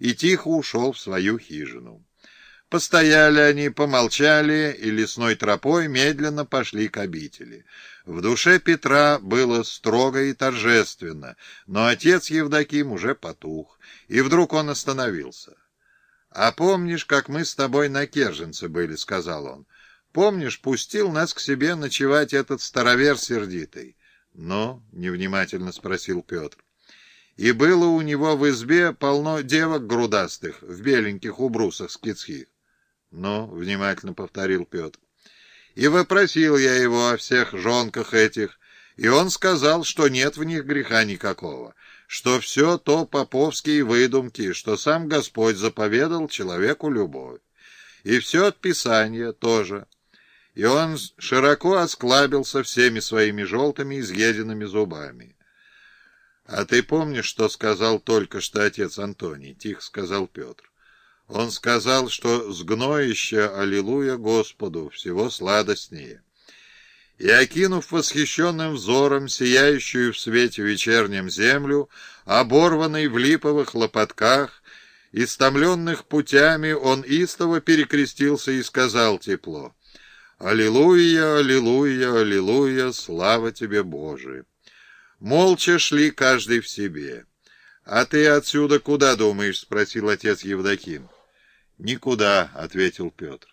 и тихо ушел в свою хижину. Постояли они, помолчали и лесной тропой медленно пошли к обители. В душе Петра было строго и торжественно, но отец Евдоким уже потух, и вдруг он остановился. «А помнишь, как мы с тобой на Керженце были?» — сказал он. «Помнишь, пустил нас к себе ночевать этот старовер сердитый?» «Ну?» — невнимательно спросил Петр. «И было у него в избе полно девок грудастых в беленьких убрусах скидских. «Ну», — внимательно повторил Петр. «И вопросил я его о всех жонках этих, и он сказал, что нет в них греха никакого, что все то поповские выдумки, что сам Господь заповедал человеку любовь. И все от Писания тоже». И он широко осклабился всеми своими желтыми изъеденными зубами. «А ты помнишь, что сказал только что отец Антоний?» — тихо сказал Петр. Он сказал, что сгноище «Аллилуйя Господу» всего сладостнее. И, окинув восхищенным взором сияющую в свете вечернем землю, оборванной в липовых лопатках, истомленных путями, он истово перекрестился и сказал тепло «Аллилуйя, аллилуйя, аллилуйя, слава тебе, Боже!» Молча шли каждый в себе. «А ты отсюда куда думаешь?» — спросил отец Евдоким. «Никуда», — ответил Петр.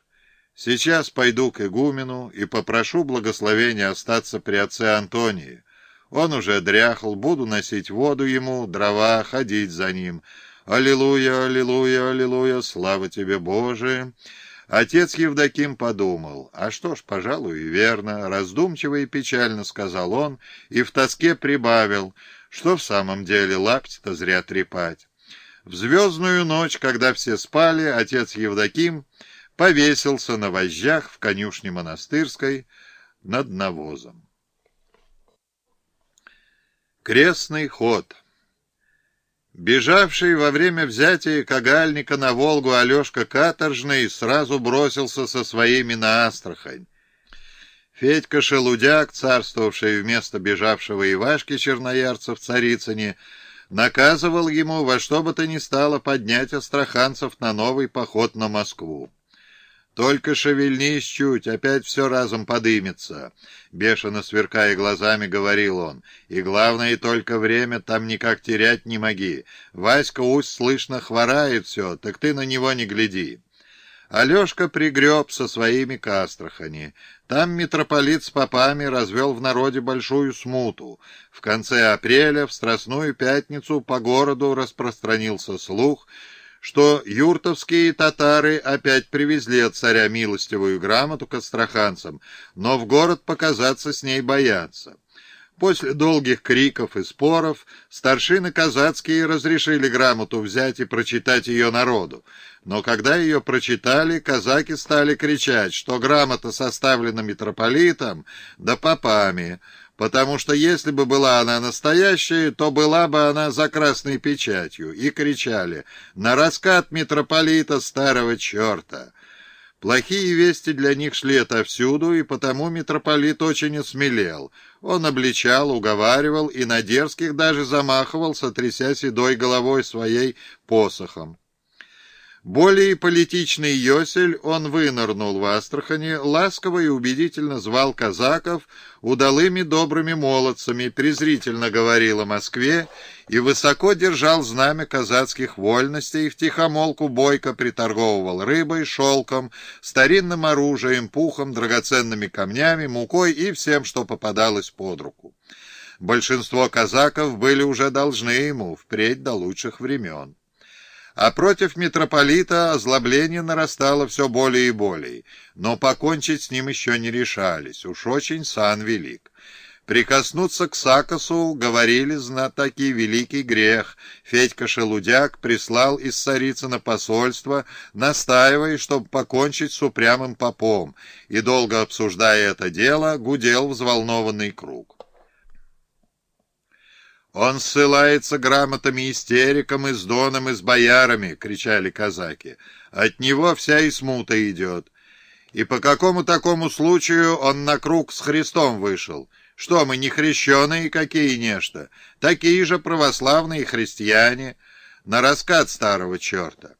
«Сейчас пойду к игумену и попрошу благословения остаться при отце Антонии. Он уже дряхал, буду носить воду ему, дрова, ходить за ним. Аллилуйя, аллилуйя, аллилуйя, слава тебе, Боже!» Отец Евдоким подумал, а что ж, пожалуй, верно, раздумчиво и печально сказал он, и в тоске прибавил, что в самом деле лапти-то зря трепать. В звездную ночь, когда все спали, отец Евдоким повесился на вожжах в конюшне монастырской над навозом. Крестный ход Бежавший во время взятия Кагальника на Волгу Алешка Каторжный сразу бросился со своими на Астрахань. Федька Шелудяк, царствовавший вместо бежавшего Ивашки Черноярца в Царицыне, наказывал ему во что бы то ни стало поднять астраханцев на новый поход на Москву. «Только шевельнись чуть, опять все разом подымется», — бешено сверкая глазами говорил он. «И главное, только время там никак терять не моги. Васька усть слышно хворает все, так ты на него не гляди». Алешка пригреб со своими к. Там митрополит с попами развел в народе большую смуту. В конце апреля, в Страстную Пятницу, по городу распространился слух, что юртовские татары опять привезли от царя милостивую грамоту к астраханцам, но в город показаться с ней боятся. После долгих криков и споров старшины казацкие разрешили грамоту взять и прочитать ее народу. Но когда ее прочитали, казаки стали кричать, что грамота составлена митрополитом да попами, потому что если бы была она настоящая, то была бы она за красной печатью, и кричали «На раскат митрополита старого черта!» Плохие вести для них шли отовсюду, и потому митрополит очень осмелел. Он обличал, уговаривал и на дерзких даже замахивался, тряся седой головой своей посохом. Более политичный Йосель, он вынырнул в Астрахани, ласково и убедительно звал казаков удалыми добрыми молодцами, презрительно говорил о Москве и высоко держал знамя казацких вольностей, в тихомолку бойко приторговывал рыбой, шелком, старинным оружием, пухом, драгоценными камнями, мукой и всем, что попадалось под руку. Большинство казаков были уже должны ему впредь до лучших времен. А против митрополита озлобление нарастало все более и более, но покончить с ним еще не решались, уж очень сан велик. Прикоснуться к Сакосу, говорили знатоки, великий грех. Федька Шелудяк прислал из Царицына посольство, настаивая, чтобы покончить с упрямым попом, и, долго обсуждая это дело, гудел взволнованный круг. «Он ссылается грамотами истериком и с доном, и с боярами!» — кричали казаки. «От него вся и смута идет. И по какому такому случаю он на круг с Христом вышел? Что мы, не хрещеные какие нечто? Такие же православные христиане. на раскат старого черта.